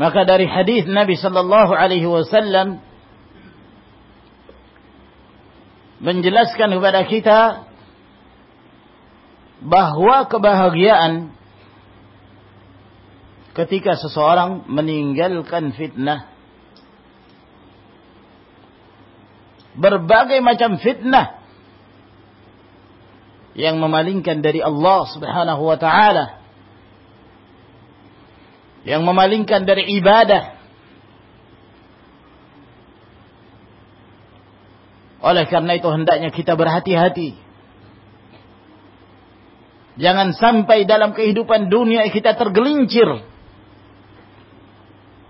Maka dari hadis Nabi sallallahu alaihi wasallam menjelaskan kepada kita bahwa kebahagiaan ketika seseorang meninggalkan fitnah berbagai macam fitnah yang memalingkan dari Allah Subhanahu wa taala yang memalingkan dari ibadah. Oleh karena itu hendaknya kita berhati-hati. Jangan sampai dalam kehidupan dunia kita tergelincir.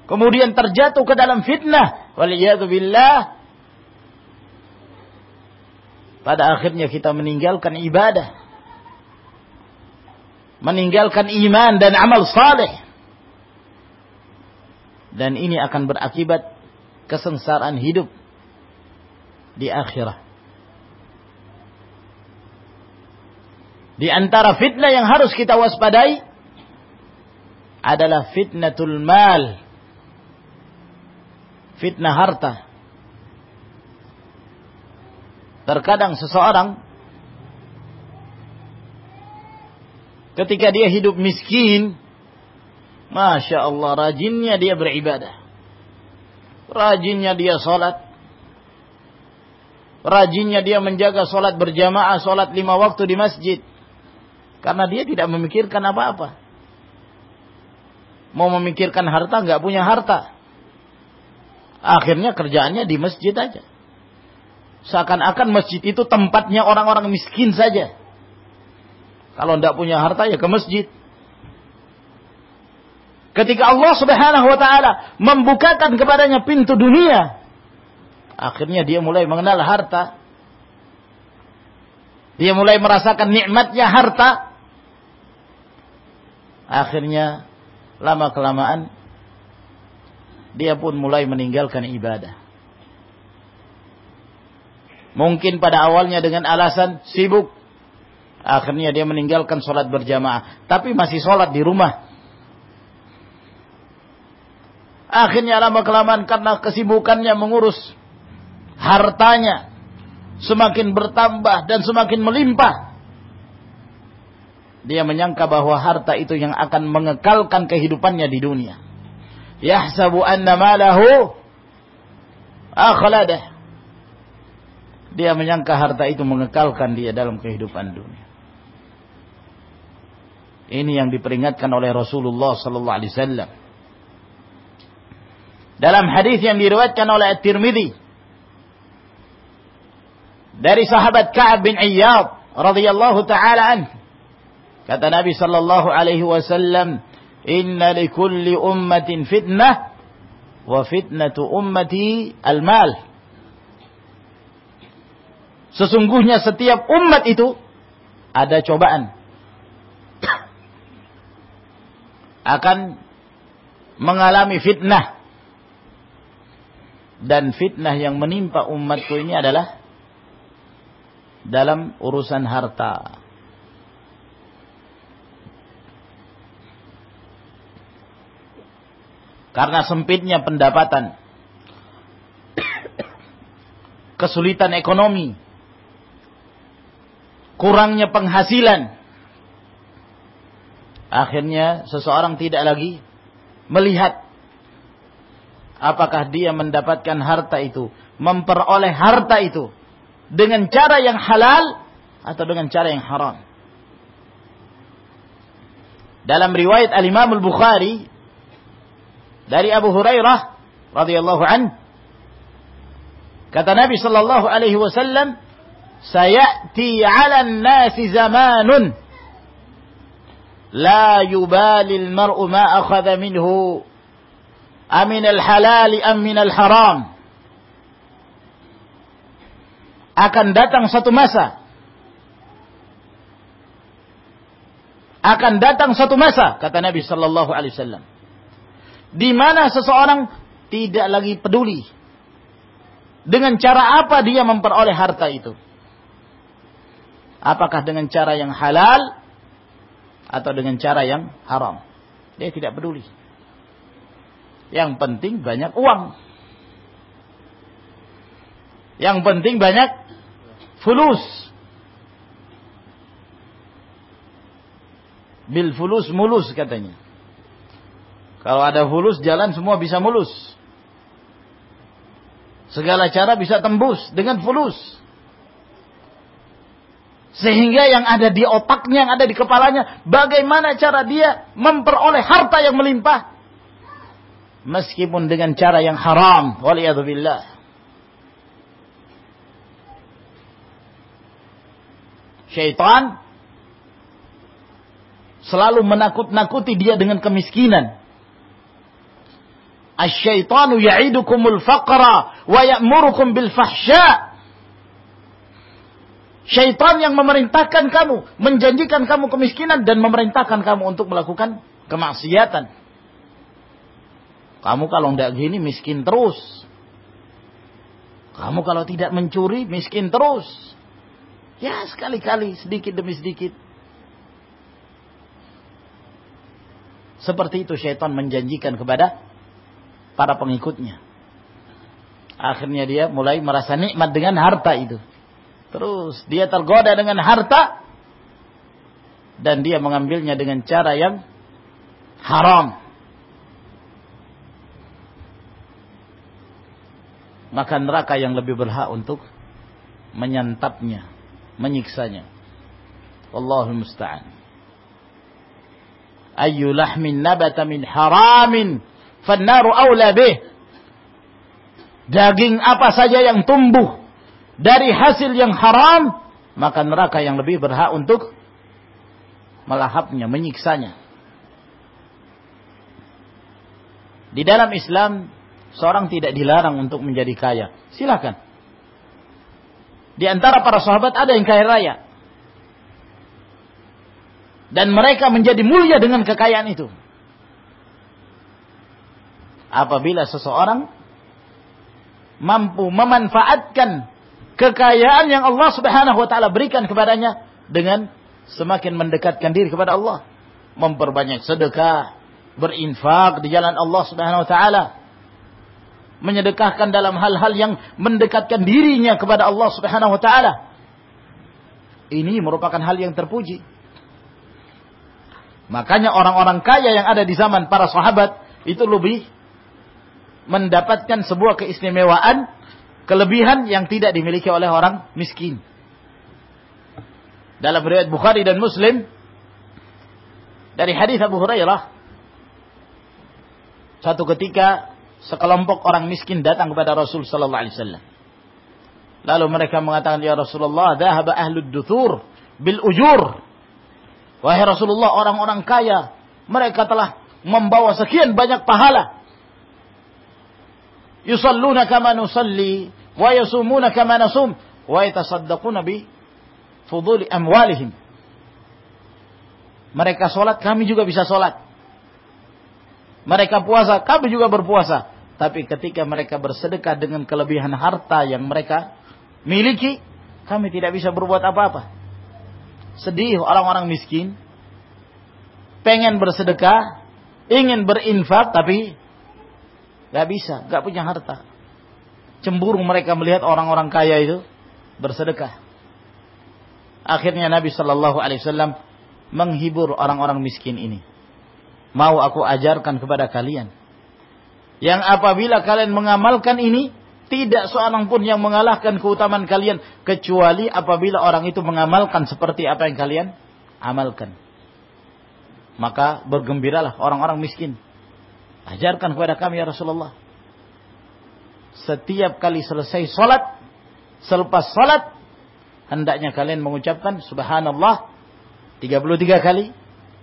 Kemudian terjatuh ke dalam fitnah. Waliyadzubillah pada akhirnya kita meninggalkan ibadah. Meninggalkan iman dan amal saleh dan ini akan berakibat kesengsaraan hidup di akhirat. Di antara fitnah yang harus kita waspadai adalah fitnatul mal. Fitnah harta. Terkadang seseorang ketika dia hidup miskin, Masya Allah, rajinnya dia beribadah. Rajinnya dia sholat. Rajinnya dia menjaga sholat berjamaah, sholat lima waktu di masjid. Karena dia tidak memikirkan apa-apa. Mau memikirkan harta, nggak punya harta. Akhirnya kerjaannya di masjid aja. Seakan-akan masjid itu tempatnya orang-orang miskin saja. Kalau tidak punya harta ya ke masjid. Ketika Allah Subhanahu wa taala membukakan kepadanya pintu dunia, akhirnya dia mulai mengenal harta. Dia mulai merasakan nikmatnya harta. Akhirnya lama kelamaan dia pun mulai meninggalkan ibadah. Mungkin pada awalnya dengan alasan sibuk. Akhirnya dia meninggalkan sholat berjamaah. Tapi masih sholat di rumah. Akhirnya lama kelamaan karena kesibukannya mengurus hartanya semakin bertambah dan semakin melimpah. Dia menyangka bahwa harta itu yang akan mengekalkan kehidupannya di dunia. Yahsabu anna malahu akhladah. Dia menyangka harta itu mengekalkan dia dalam kehidupan dunia. Ini yang diperingatkan oleh Rasulullah sallallahu alaihi wasallam dalam hadis yang diriwayatkan oleh At-Tirmidzi. Dari sahabat Ka'ab bin Iyad radhiyallahu taala an. Kata Nabi sallallahu alaihi wasallam inna likulli ummatin fitnah wa fitnatu ummati al-mal. Sesungguhnya setiap umat itu ada cobaan. Akan mengalami fitnah dan fitnah yang menimpa umatku ini adalah dalam urusan harta. Karena sempitnya pendapatan, kesulitan ekonomi, kurangnya penghasilan, akhirnya seseorang tidak lagi melihat apakah dia mendapatkan harta itu, memperoleh harta itu dengan cara yang halal atau dengan cara yang haram. Dalam riwayat Al-Imam Al-Bukhari dari Abu Hurairah radhiyallahu an kata Nabi sallallahu alaihi wasallam sayati 'ala an-nasi zamanun. La yubali al-mar'u ma akhadha minhu amin al-halali amin al-haram. Akan datang satu masa. Akan datang satu masa, kata Nabi sallallahu alaihi wasallam. Di mana seseorang tidak lagi peduli dengan cara apa dia memperoleh harta itu. Apakah dengan cara yang halal atau dengan cara yang haram. Dia tidak peduli. Yang penting banyak uang. Yang penting banyak fulus. Bil fulus mulus katanya. Kalau ada fulus jalan semua bisa mulus. Segala cara bisa tembus dengan fulus. Sehingga yang ada di otaknya, yang ada di kepalanya, bagaimana cara dia memperoleh harta yang melimpah. Meskipun dengan cara yang haram. Waliyadzubillah. Syaitan selalu menakut-nakuti dia dengan kemiskinan. Asy-syaitanu ya'idukumul faqra wa ya'murukum bil fahsya. Syaitan yang memerintahkan kamu, menjanjikan kamu kemiskinan dan memerintahkan kamu untuk melakukan kemaksiatan. Kamu kalau tidak gini miskin terus. Kamu kalau tidak mencuri miskin terus. Ya sekali-kali sedikit demi sedikit. Seperti itu syaitan menjanjikan kepada para pengikutnya. Akhirnya dia mulai merasa nikmat dengan harta itu. Terus dia tergoda dengan harta dan dia mengambilnya dengan cara yang haram. Maka neraka yang lebih berhak untuk menyantapnya menyiksanya. Wallahu musta'an. Ayu lahmin nabata min haramin fannaru awla bih. Daging apa saja yang tumbuh dari hasil yang haram, maka neraka yang lebih berhak untuk melahapnya, menyiksanya. Di dalam Islam, seorang tidak dilarang untuk menjadi kaya. Silakan. Di antara para sahabat ada yang kaya raya. Dan mereka menjadi mulia dengan kekayaan itu. Apabila seseorang mampu memanfaatkan kekayaan yang Allah Subhanahu wa taala berikan kepadanya dengan semakin mendekatkan diri kepada Allah, memperbanyak sedekah, berinfak di jalan Allah Subhanahu wa taala, menyedekahkan dalam hal-hal yang mendekatkan dirinya kepada Allah Subhanahu wa taala. Ini merupakan hal yang terpuji. Makanya orang-orang kaya yang ada di zaman para sahabat itu lebih mendapatkan sebuah keistimewaan, kelebihan yang tidak dimiliki oleh orang miskin. Dalam riwayat Bukhari dan Muslim dari hadis Abu Hurairah satu ketika sekelompok orang miskin datang kepada Rasul sallallahu alaihi wasallam. Lalu mereka mengatakan, "Ya Rasulullah, dhahaba ahlud duthur bil ujur." Wahai Rasulullah, orang-orang kaya, mereka telah membawa sekian banyak pahala. Yusalluna kama nusalli wa yasumuna kama nasum wa yatasaddaquna bi fuduli amwalihim. Mereka sholat, kami juga bisa sholat. Mereka puasa, kami juga berpuasa. Tapi ketika mereka bersedekah dengan kelebihan harta yang mereka miliki, kami tidak bisa berbuat apa-apa. Sedih orang-orang miskin, pengen bersedekah, ingin berinfak, tapi gak bisa, gak punya harta. Cemburu mereka melihat orang-orang kaya itu bersedekah. Akhirnya Nabi Shallallahu Alaihi Wasallam menghibur orang-orang miskin ini mau aku ajarkan kepada kalian. Yang apabila kalian mengamalkan ini, tidak seorang pun yang mengalahkan keutamaan kalian kecuali apabila orang itu mengamalkan seperti apa yang kalian amalkan. Maka bergembiralah orang-orang miskin. Ajarkan kepada kami ya Rasulullah. Setiap kali selesai salat, selepas salat, hendaknya kalian mengucapkan subhanallah 33 kali,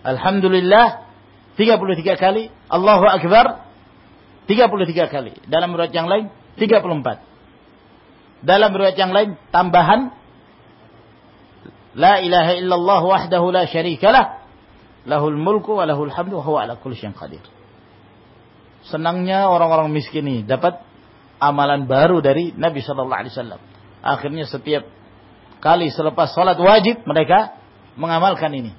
alhamdulillah 33 kali, Allahu Akbar 33 kali. Dalam riwayat yang lain 34. Dalam riwayat yang lain tambahan La ilaha illallah wahdahu la syarikalah lahul mulku wa lahul hamdu wa huwa ala kulli syai'in qadir. Senangnya orang-orang miskin ini dapat amalan baru dari Nabi sallallahu alaihi wasallam. Akhirnya setiap kali selepas salat wajib mereka mengamalkan ini.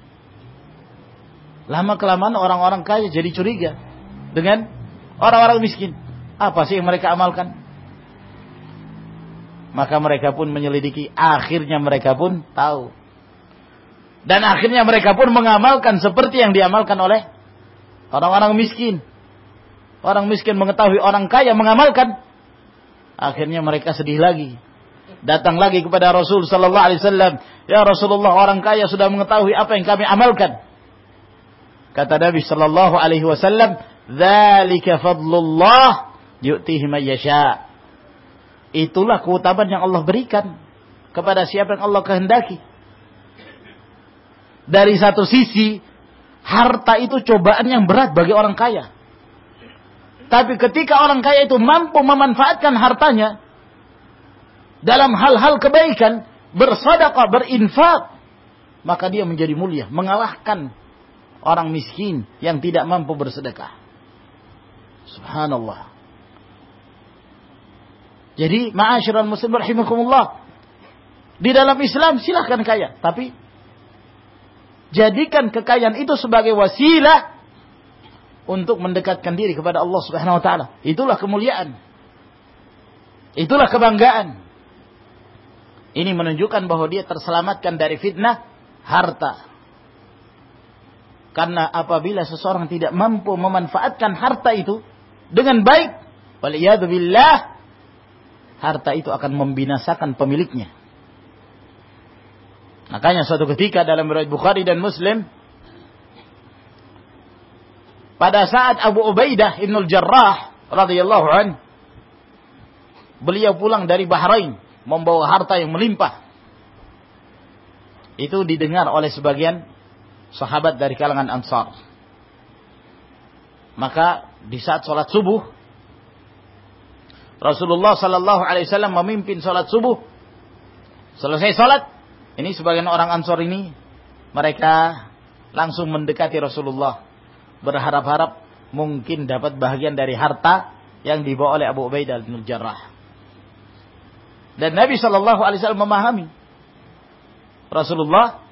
Lama kelamaan orang-orang kaya jadi curiga dengan orang-orang miskin. Apa sih yang mereka amalkan? Maka mereka pun menyelidiki, akhirnya mereka pun tahu. Dan akhirnya mereka pun mengamalkan seperti yang diamalkan oleh orang-orang miskin. Orang miskin mengetahui orang kaya mengamalkan. Akhirnya mereka sedih lagi. Datang lagi kepada Rasul sallallahu alaihi wasallam, "Ya Rasulullah, orang kaya sudah mengetahui apa yang kami amalkan." Kata Nabi sallallahu alaihi wasallam, "Dzalika fadlullah yu'tihi man yasha." Itulah keutamaan yang Allah berikan kepada siapa yang Allah kehendaki. Dari satu sisi, harta itu cobaan yang berat bagi orang kaya. Tapi ketika orang kaya itu mampu memanfaatkan hartanya dalam hal-hal kebaikan, bersedekah, berinfak, maka dia menjadi mulia, mengalahkan orang miskin yang tidak mampu bersedekah. Subhanallah. Jadi, ma'asyiral muslim rahimakumullah. Di dalam Islam silahkan kaya, tapi jadikan kekayaan itu sebagai wasilah untuk mendekatkan diri kepada Allah Subhanahu wa taala. Itulah kemuliaan. Itulah kebanggaan. Ini menunjukkan bahwa dia terselamatkan dari fitnah harta. Karena apabila seseorang tidak mampu memanfaatkan harta itu dengan baik, billah, harta itu akan membinasakan pemiliknya. Makanya suatu ketika dalam riwayat Bukhari dan Muslim pada saat Abu Ubaidah Ibnul Jarrah radhiyallahu an beliau pulang dari Bahrain membawa harta yang melimpah. Itu didengar oleh sebagian sahabat dari kalangan Ansar. Maka di saat sholat subuh Rasulullah Sallallahu Alaihi Wasallam memimpin sholat subuh. Selesai sholat, ini sebagian orang Ansor ini mereka langsung mendekati Rasulullah berharap-harap mungkin dapat bahagian dari harta yang dibawa oleh Abu Ubaidah bin Jarrah. Dan Nabi Shallallahu Alaihi Wasallam memahami. Rasulullah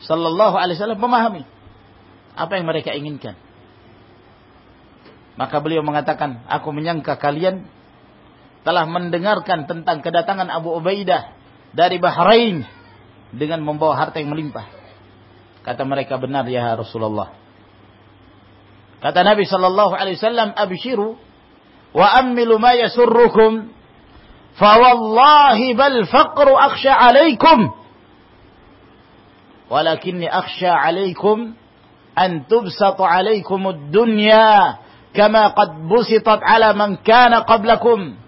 Shallallahu Alaihi Wasallam memahami apa yang mereka inginkan. Maka beliau mengatakan, aku menyangka kalian telah mendengarkan tentang kedatangan Abu Ubaidah dari Bahrain dengan membawa harta yang melimpah. Kata mereka benar ya Rasulullah. Kata Nabi sallallahu alaihi wasallam, "Abshiru wa ammilu ma yasurrukum." Fa wallahi bal faqru akhsha alaikum. Walakinni akhsha alaikum an tubsat alaikum ad-dunya kama qad busitat ala man kana qablakum.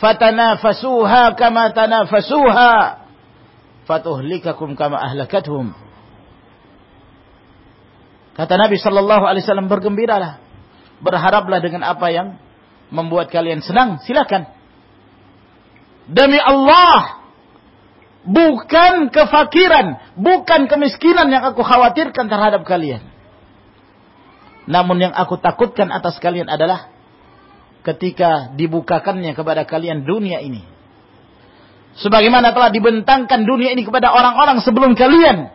Fatanafasuha kama tanafasuha fatuhlikakum kama ahlakathum. Kata Nabi Shallallahu Alaihi Wasallam bergembiralah, berharaplah dengan apa yang membuat kalian senang. Silakan. Demi Allah, bukan kefakiran, bukan kemiskinan yang aku khawatirkan terhadap kalian. Namun yang aku takutkan atas kalian adalah ketika dibukakannya kepada kalian dunia ini. Sebagaimana telah dibentangkan dunia ini kepada orang-orang sebelum kalian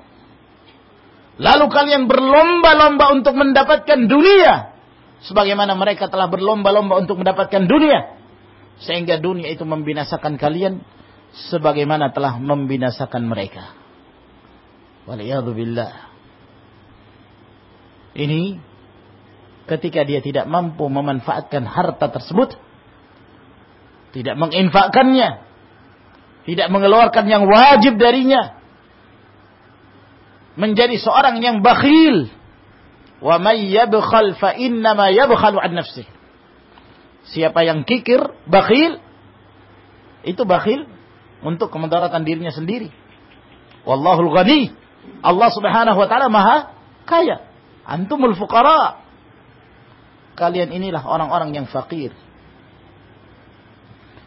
Lalu kalian berlomba-lomba untuk mendapatkan dunia. Sebagaimana mereka telah berlomba-lomba untuk mendapatkan dunia. Sehingga dunia itu membinasakan kalian. Sebagaimana telah membinasakan mereka. Waliyahzubillah. Ini ketika dia tidak mampu memanfaatkan harta tersebut. Tidak menginfakkannya. Tidak mengeluarkan yang wajib darinya menjadi seorang yang bakhil. Wa may yabkhal fa innama yabkhalu an nafsih. Siapa yang kikir, bakhil, itu bakhil untuk kemudaratan dirinya sendiri. Wallahul ghani. Allah Subhanahu wa taala Maha kaya. Antumul fuqara. Kalian inilah orang-orang yang fakir.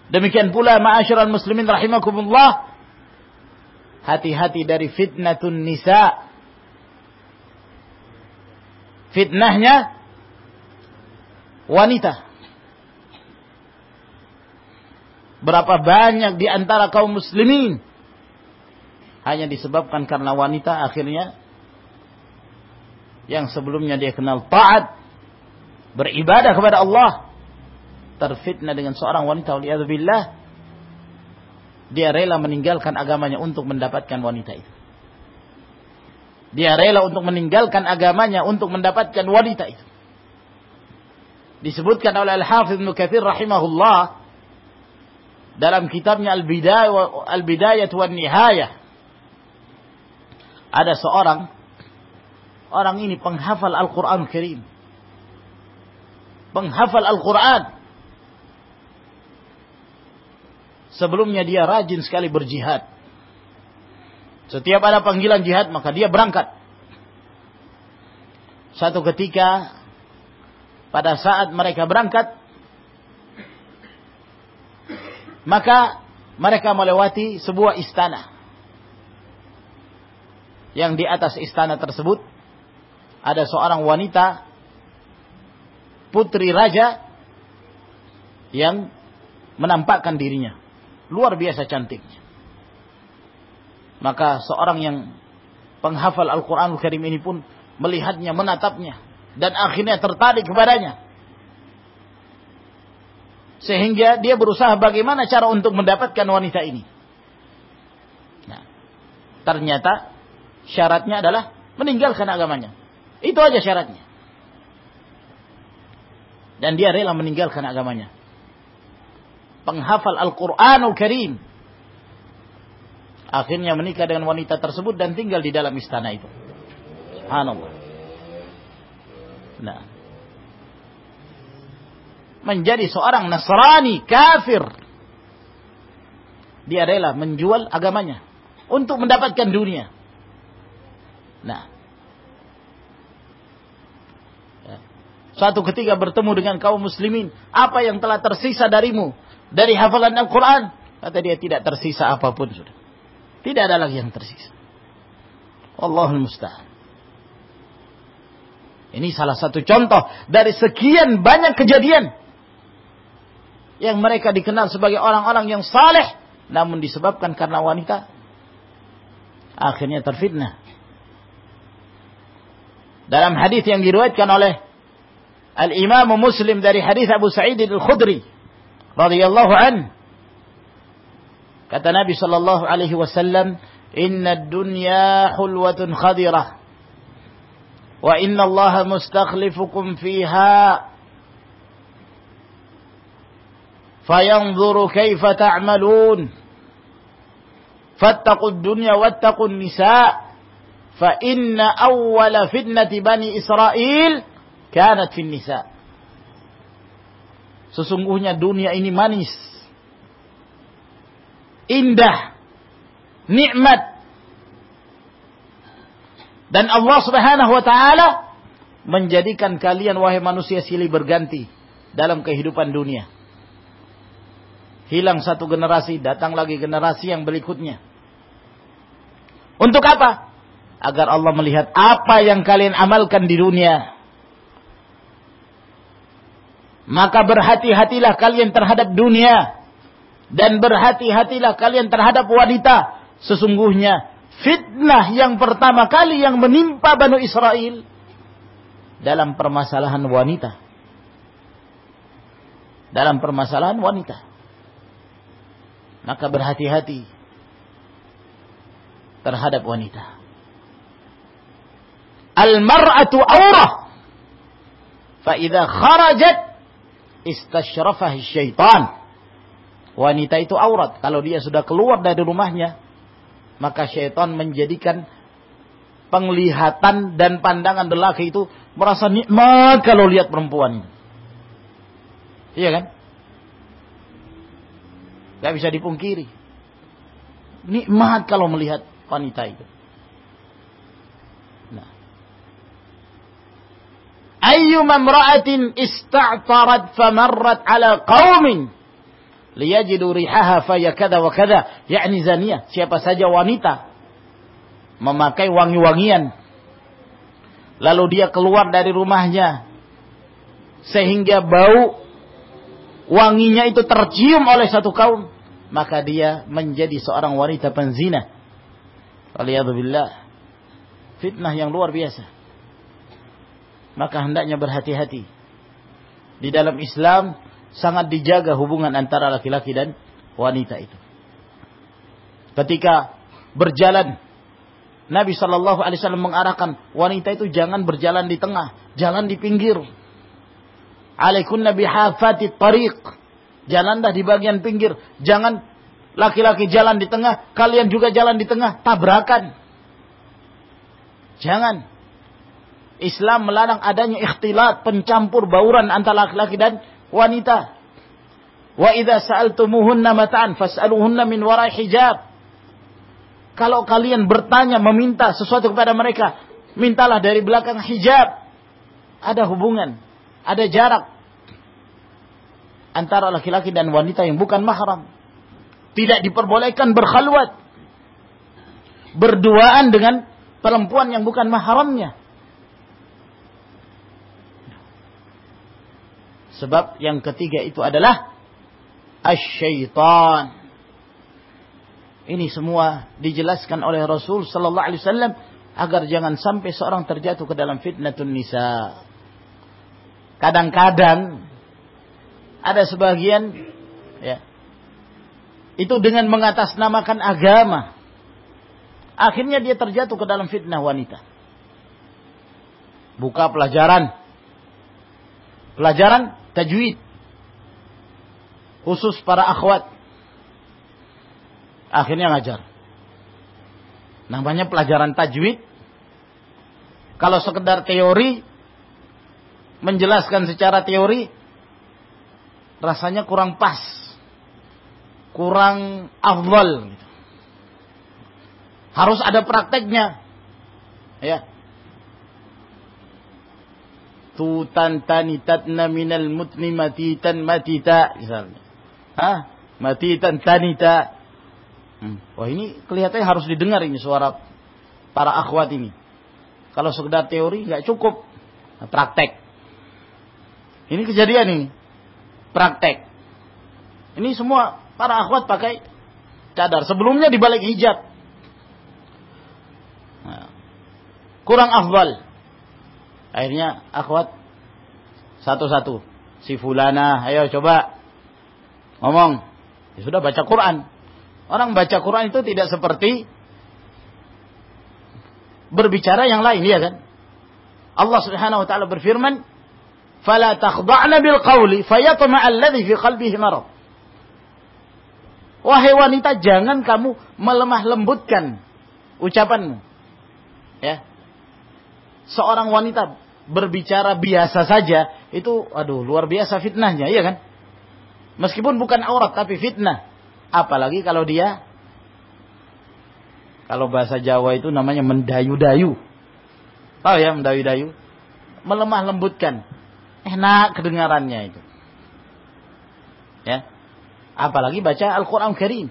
Demikian pula ma'asyiral muslimin rahimakumullah hati-hati dari fitnatun nisa. Fitnahnya wanita. Berapa banyak di antara kaum muslimin hanya disebabkan karena wanita akhirnya yang sebelumnya dia kenal taat beribadah kepada Allah. Terfitnah dengan seorang wanita waliyadzubillah dia rela meninggalkan agamanya untuk mendapatkan wanita itu. Dia rela untuk meninggalkan agamanya untuk mendapatkan wanita itu. Disebutkan oleh Al-Hafidh Ibnu Katsir rahimahullah dalam kitabnya Al-Bidayah Al-Bidayah wan Nihayah. Ada seorang orang ini penghafal Al-Qur'an Karim penghafal Al-Qur'an. Sebelumnya dia rajin sekali berjihad. Setiap ada panggilan jihad maka dia berangkat. Satu ketika pada saat mereka berangkat maka mereka melewati sebuah istana. Yang di atas istana tersebut ada seorang wanita putri raja yang menampakkan dirinya luar biasa cantiknya maka seorang yang penghafal Al-Quranul Karim ini pun melihatnya, menatapnya dan akhirnya tertarik kepadanya sehingga dia berusaha bagaimana cara untuk mendapatkan wanita ini nah, ternyata syaratnya adalah meninggalkan agamanya. Itu aja syaratnya. Dan dia rela meninggalkan agamanya. Penghafal Al-Quranul Karim. Akhirnya menikah dengan wanita tersebut dan tinggal di dalam istana itu. Subhanallah. Nah. Menjadi seorang Nasrani, kafir. Dia rela menjual agamanya. Untuk mendapatkan dunia. Nah. Suatu ketika bertemu dengan kaum muslimin. Apa yang telah tersisa darimu? Dari hafalan Al-Quran. Kata dia tidak tersisa apa pun sudah. Tidak ada lagi yang tersisa. Allahul musta'an. Ini salah satu contoh dari sekian banyak kejadian yang mereka dikenal sebagai orang-orang yang saleh namun disebabkan karena wanita akhirnya terfitnah dalam hadis yang diriwayatkan oleh Al-Imam Muslim dari hadis Abu Sa'id Al-Khudri radhiyallahu an. Kata Nabi sallallahu alaihi wasallam inna ad-dunya hulwatun khadirah wa inna Allah mustakhlifukum fiha fayanzuru kaifa ta'malun. Fattaqud dunya wattaqun nisa' fa inna awwala fitnati bani Israel kanat fin nisa. Sesungguhnya dunia ini manis. Indah. Nikmat. Dan Allah Subhanahu wa taala menjadikan kalian wahai manusia silih berganti dalam kehidupan dunia. Hilang satu generasi, datang lagi generasi yang berikutnya. Untuk apa? agar Allah melihat apa yang kalian amalkan di dunia. Maka berhati-hatilah kalian terhadap dunia dan berhati-hatilah kalian terhadap wanita. Sesungguhnya fitnah yang pertama kali yang menimpa Bani Israel dalam permasalahan wanita. Dalam permasalahan wanita. Maka berhati-hati terhadap wanita al-mar'atu aurah. Fa idza kharajat istasyrafah syaitan. Wanita itu aurat. Kalau dia sudah keluar dari rumahnya, maka syaitan menjadikan penglihatan dan pandangan lelaki itu merasa nikmat kalau lihat perempuan. Iya kan? Gak bisa dipungkiri. Nikmat kalau melihat wanita itu. Ayyuma imra'atin ista'tarat famarrat ala qaumin. Liyajidu rihaha faya kada wa kada. Yakni zaniyah siapa saja wanita memakai wangi-wangian lalu dia keluar dari rumahnya sehingga bau wanginya itu tercium oleh satu kaum maka dia menjadi seorang wanita penzina. Waliyadzubillah. Fitnah yang luar biasa maka hendaknya berhati-hati di dalam Islam sangat dijaga hubungan antara laki-laki dan wanita itu. Ketika berjalan Nabi Shallallahu Alaihi Wasallam mengarahkan wanita itu jangan berjalan di tengah, jalan di pinggir. Alaikun Nabi hafati tariq. Jalanlah di bagian pinggir. Jangan laki-laki jalan di tengah, kalian juga jalan di tengah, tabrakan. Jangan. Islam melarang adanya ikhtilat, pencampur bauran antara laki-laki dan wanita. Wa idza sa'altumuhunna mata'an fas'aluhunna min wara'i hijab. Kalau kalian bertanya meminta sesuatu kepada mereka, mintalah dari belakang hijab. Ada hubungan, ada jarak antara laki-laki dan wanita yang bukan mahram. Tidak diperbolehkan berkhalwat. Berduaan dengan perempuan yang bukan mahramnya. Sebab yang ketiga itu adalah asyaitan. Ini semua dijelaskan oleh Rasul sallallahu alaihi wasallam agar jangan sampai seorang terjatuh ke dalam fitnatun nisa. Kadang-kadang ada sebagian ya itu dengan mengatasnamakan agama akhirnya dia terjatuh ke dalam fitnah wanita. Buka pelajaran pelajaran tajwid. Khusus para akhwat. Akhirnya ngajar. Namanya pelajaran tajwid. Kalau sekedar teori menjelaskan secara teori rasanya kurang pas. Kurang afdal gitu. harus ada prakteknya. Ya tutan tanitatna minal mutni matitan matita misalnya. Hah? Matitan tanita. Hmm. Wah ini kelihatannya harus didengar ini suara para akhwat ini. Kalau sekedar teori nggak cukup. Nah, praktek. Ini kejadian ini. Praktek. Ini semua para akhwat pakai cadar. Sebelumnya dibalik hijab. Nah, kurang afdal. Akhirnya akhwat satu-satu. Si fulana, ayo coba ngomong. Ya sudah baca Quran. Orang baca Quran itu tidak seperti berbicara yang lain, ya kan? Allah Subhanahu wa taala berfirman, "Fala takhda'na bil qawli fayatma'a alladhi fi qalbihi marad." Wahai wanita, jangan kamu melemah lembutkan ucapanmu. Ya seorang wanita berbicara biasa saja itu aduh luar biasa fitnahnya iya kan? Meskipun bukan aurat tapi fitnah. Apalagi kalau dia kalau bahasa Jawa itu namanya mendayu-dayu. Oh ya mendayu-dayu? Melemah lembutkan. Enak kedengarannya itu. Ya. Apalagi baca Al-Qur'an Karim.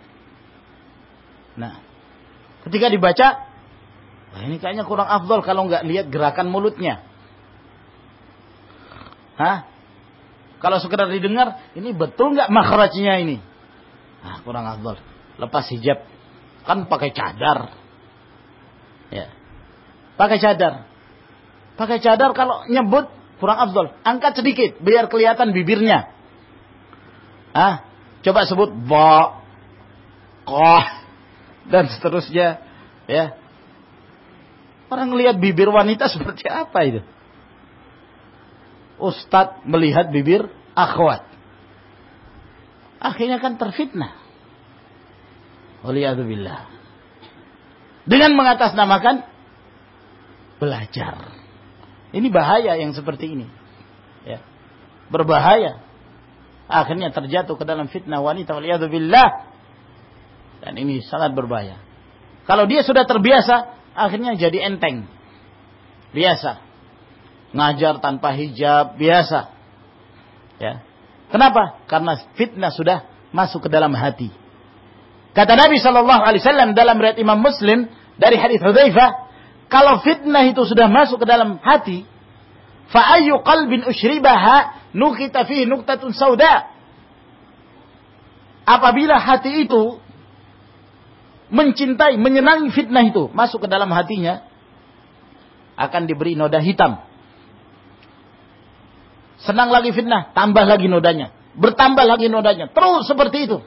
Nah ketika dibaca ini kayaknya kurang afdol kalau nggak lihat gerakan mulutnya. Hah? Kalau sekedar didengar, ini betul nggak makhrajnya ini? Ah, kurang afdol. Lepas hijab. Kan pakai cadar. Ya. Pakai cadar. Pakai cadar kalau nyebut kurang afdol. Angkat sedikit biar kelihatan bibirnya. Ah, coba sebut ba, koh, dan seterusnya. Ya, Orang melihat bibir wanita seperti apa itu? Ustadz melihat bibir akhwat. Akhirnya kan terfitnah. Waliyahzubillah. Dengan mengatasnamakan belajar. Ini bahaya yang seperti ini. Ya. Berbahaya. Akhirnya terjatuh ke dalam fitnah wanita. Waliyahzubillah. Dan ini sangat berbahaya. Kalau dia sudah terbiasa akhirnya jadi enteng. Biasa. Ngajar tanpa hijab, biasa. Ya. Kenapa? Karena fitnah sudah masuk ke dalam hati. Kata Nabi Shallallahu Alaihi Wasallam dalam riwayat Imam Muslim dari hadis Hudzaifah, kalau fitnah itu sudah masuk ke dalam hati, fa ayyu qalbin ushribaha nukita fihi nuktatun sauda. Apabila hati itu mencintai, menyenangi fitnah itu masuk ke dalam hatinya, akan diberi noda hitam. Senang lagi fitnah, tambah lagi nodanya. Bertambah lagi nodanya. Terus seperti itu.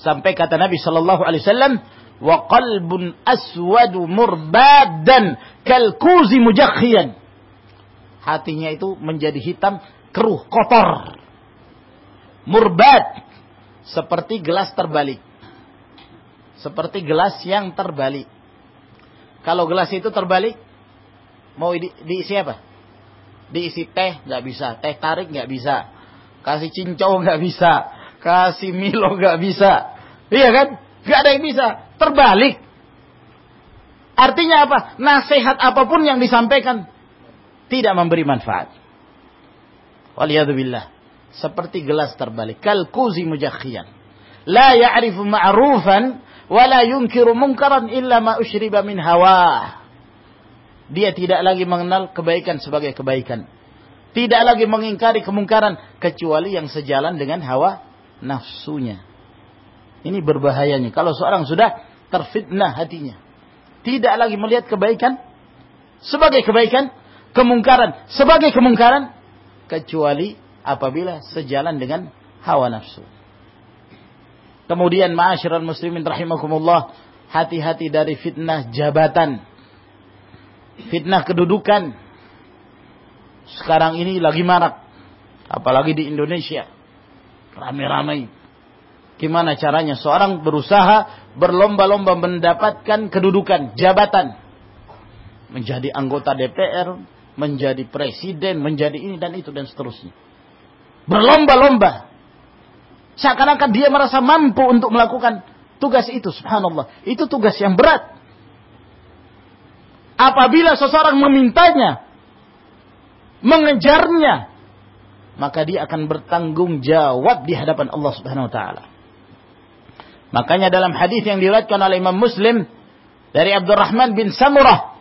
Sampai kata Nabi Shallallahu Alaihi Wasallam, wa qalbun aswadu murbadan kal kuzi mujakhiyan. Hatinya itu menjadi hitam, keruh, kotor. Murbad. Seperti gelas terbalik. Seperti gelas yang terbalik. Kalau gelas itu terbalik, mau di, diisi apa? Diisi teh nggak bisa, teh tarik nggak bisa, kasih cincau nggak bisa, kasih Milo nggak bisa, iya kan? Nggak ada yang bisa, terbalik. Artinya apa? Nasihat apa pun yang disampaikan tidak memberi manfaat. Waliyadzubillah. Seperti gelas terbalik. Kalkuzi mujakhiyan. La ya'rifu ma'rufan wa la yunkiru munkaran illa ma ushriba min hawa. Dia tidak lagi mengenal kebaikan sebagai kebaikan. Tidak lagi mengingkari kemungkaran kecuali yang sejalan dengan hawa nafsunya. Ini berbahayanya. Kalau seorang sudah terfitnah hatinya. Tidak lagi melihat kebaikan sebagai kebaikan, kemungkaran sebagai kemungkaran kecuali apabila sejalan dengan hawa nafsu. Kemudian ma'asyiral muslimin rahimakumullah, hati-hati dari fitnah jabatan. Fitnah kedudukan. Sekarang ini lagi marak. Apalagi di Indonesia. Ramai-ramai. Gimana caranya seorang berusaha berlomba-lomba mendapatkan kedudukan, jabatan. Menjadi anggota DPR, menjadi presiden, menjadi ini dan itu dan seterusnya. Berlomba-lomba. Seakan-akan dia merasa mampu untuk melakukan tugas itu, subhanallah. Itu tugas yang berat. Apabila seseorang memintanya, mengejarnya, maka dia akan bertanggung jawab di hadapan Allah Subhanahu wa taala. Makanya dalam hadis yang diriwayatkan oleh Imam Muslim dari Abdurrahman bin Samurah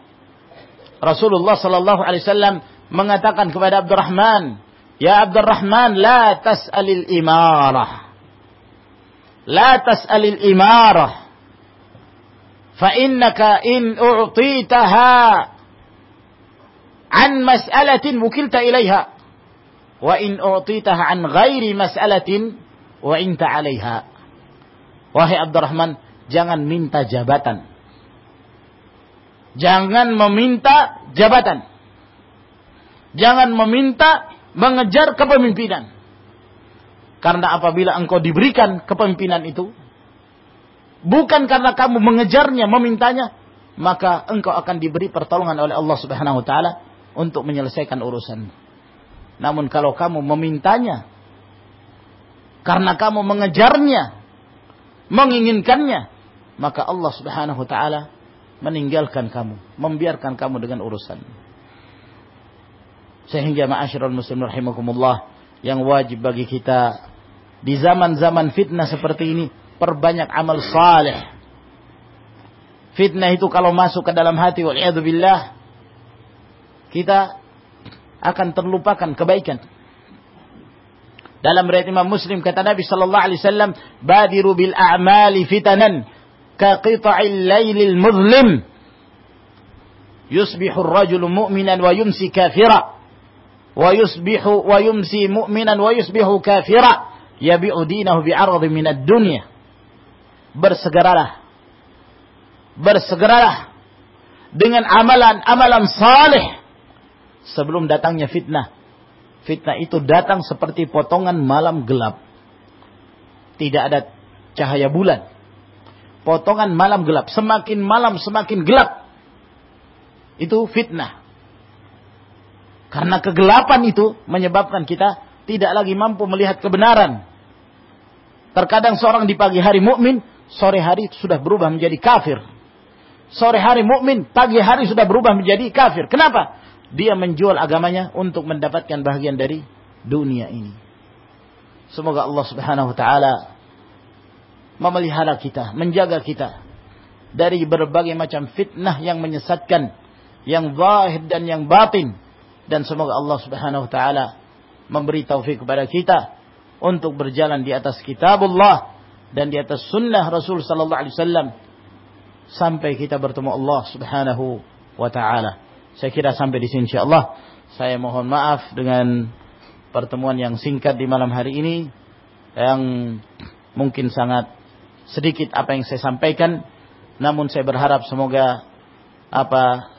Rasulullah sallallahu alaihi wasallam mengatakan kepada Abdurrahman, "Ya Abdurrahman, la tas'alil imarah." La tas'alil imarah. Fa innaka in u'titaha an mas'alatin wukilta ilaiha wa in u'titaha an ghairi mas'alatin wa inta 'alaiha. Wahai Abdurrahman, jangan minta jabatan Jangan meminta jabatan. Jangan meminta mengejar kepemimpinan. Karena apabila engkau diberikan kepemimpinan itu, bukan karena kamu mengejarnya, memintanya, maka engkau akan diberi pertolongan oleh Allah Subhanahu wa taala untuk menyelesaikan urusan. Namun kalau kamu memintanya karena kamu mengejarnya, menginginkannya, maka Allah Subhanahu wa taala meninggalkan kamu, membiarkan kamu dengan urusan. Sehingga ma'asyiral muslim rahimakumullah yang wajib bagi kita di zaman-zaman fitnah seperti ini perbanyak amal saleh. Fitnah itu kalau masuk ke dalam hati billah, kita akan terlupakan kebaikan. Dalam riwayat Imam Muslim kata Nabi sallallahu alaihi wasallam, "Badiru bil a'mali fitanan ka qita'il lailil muzlim." Yusbihu ar-rajulu mu'minan wa yumsi kafira. Wa yusbihu wa yumsi mu'minan wa yusbihu kafira. Yabi'u dinahu bi'aradhi min ad-dunya bersegeralah bersegeralah dengan amalan-amalan saleh sebelum datangnya fitnah fitnah itu datang seperti potongan malam gelap tidak ada cahaya bulan potongan malam gelap. Semakin malam semakin gelap. Itu fitnah. Karena kegelapan itu menyebabkan kita tidak lagi mampu melihat kebenaran. Terkadang seorang di pagi hari mukmin, sore hari sudah berubah menjadi kafir. Sore hari mukmin, pagi hari sudah berubah menjadi kafir. Kenapa? Dia menjual agamanya untuk mendapatkan bagian dari dunia ini. Semoga Allah Subhanahu wa taala memelihara kita, menjaga kita dari berbagai macam fitnah yang menyesatkan, yang zahir dan yang batin. Dan semoga Allah Subhanahu wa taala memberi taufik kepada kita untuk berjalan di atas kitabullah dan di atas sunnah Rasul sallallahu alaihi wasallam sampai kita bertemu Allah Subhanahu wa taala. Saya kira sampai di sini insyaallah. Saya mohon maaf dengan pertemuan yang singkat di malam hari ini yang mungkin sangat sedikit apa yang saya sampaikan namun saya berharap semoga apa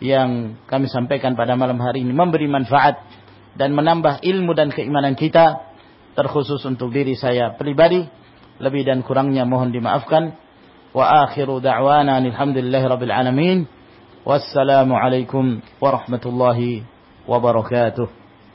yang kami sampaikan pada malam hari ini memberi manfaat dan menambah ilmu dan keimanan kita terkhusus untuk diri saya pribadi lebih dan kurangnya mohon dimaafkan wa akhiru da'wana alhamdulillahi rabbil alamin wassalamu alaikum warahmatullahi wabarakatuh